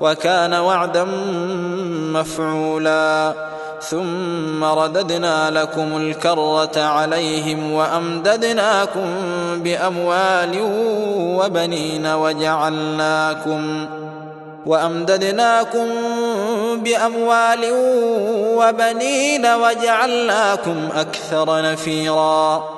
وكان وعدا مفعولا. ثم رددنا لكم الكرة عليهم وأمددناكم بأموال وبنين وجعلناكم وأمددناكم بأموال وبنين وجعلناكم أكثر نفيرا.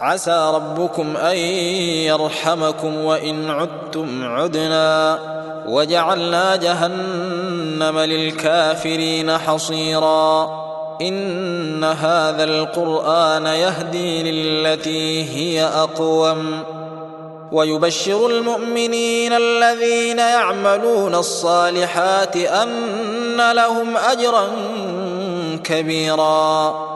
عسى ربكم أن يرحمكم وإن عدتم عدنا وجعلنا جهنم للكافرين حصيرا إن هذا القرآن يهدي للتي هي أقوم ويبشر المؤمنين الذين يعملون الصالحات أن لهم أجرا كبيرا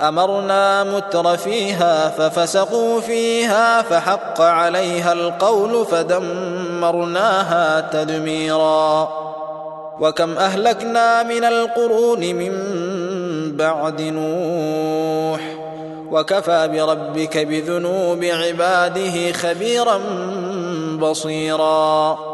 أمرنا متر فيها ففسقوا فيها فحق عليها القول فدمرناها تدميرا. وكم أهلكنا من القرون من بعد نوح. وكفى بربك بذنوب عباده خبيرا بصيرا.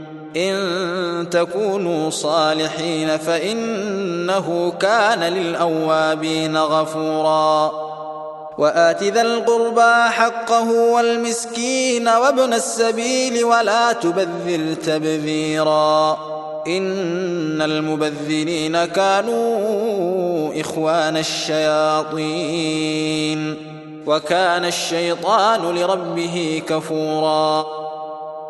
إن تكونوا صالحين فإنه كان للأوابين غفورا. وآت ذا القربى حقه والمسكين وابن السبيل ولا تبذر تبذيرا. إن المبذرين كانوا إخوان الشياطين. وكان الشيطان لربه كفورا.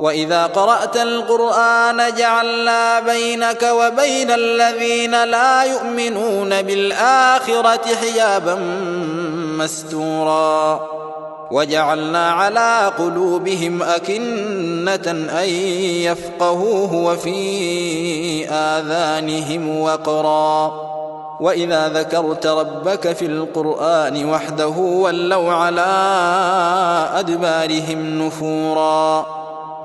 وإذا قرأت القرآن جعلنا بينك وبين الذين لا يؤمنون بالآخرة حجابا مستورا. وجعلنا على قلوبهم أكنة أن يفقهوه وفي آذانهم وقرا. وإذا ذكرت ربك في القرآن وحده ولوا على أدبارهم نفورا.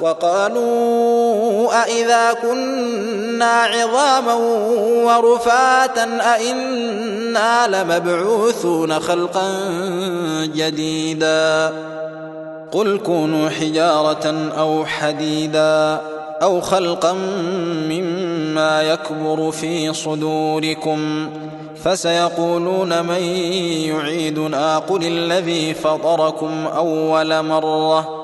وقالوا أإذا كنا عظاما ورفاتا أإنا لمبعوثون خلقا جديدا قل كونوا حجارة أو حديدا أو خلقا مما يكبر في صدوركم فسيقولون من يعيدنا قل الذي فطركم أول مرة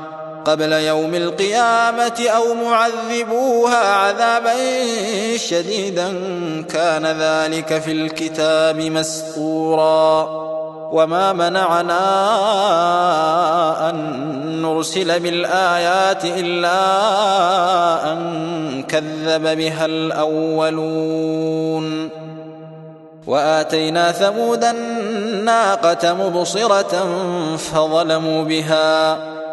قبل يوم القيامة أو معذبوها عذابا شديدا كان ذلك في الكتاب مسطورا. وما منعنا أن نرسل بالآيات إلا أن كذب بها الأولون. وآتينا ثمود الناقة مبصرة فظلموا بها.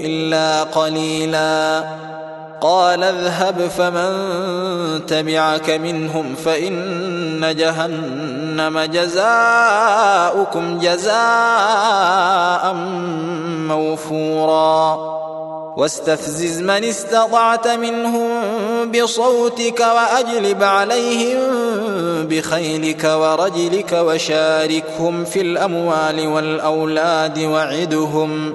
إلا قليلا. قال اذهب فمن تبعك منهم فإن جهنم جزاؤكم جزاء موفوراً. واستفزز من استطعت منهم بصوتك وأجلب عليهم بخيلك ورجلك وشاركهم في الأموال والأولاد وعدهم.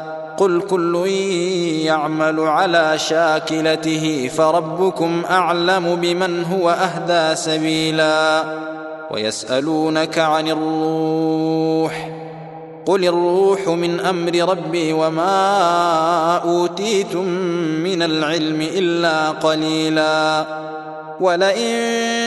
قل كل يعمل على شاكلته فربكم أعلم بمن هو أهدى سبيلا ويسألونك عن الروح قل الروح من أمر ربي وما أوتيتم من العلم إلا قليلا ولئن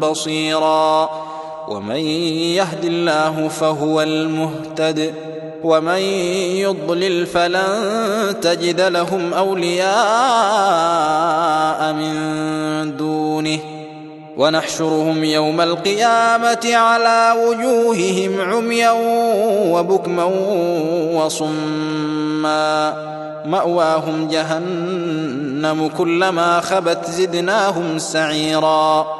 بصيرا. ومن يهد الله فهو المهتد. ومن يضلل فلن تجد لهم أولياء من دونه. ونحشرهم يوم القيامة على وجوههم عميا وبكما وصما. مأواهم جهنم كلما خبت زدناهم سعيرا.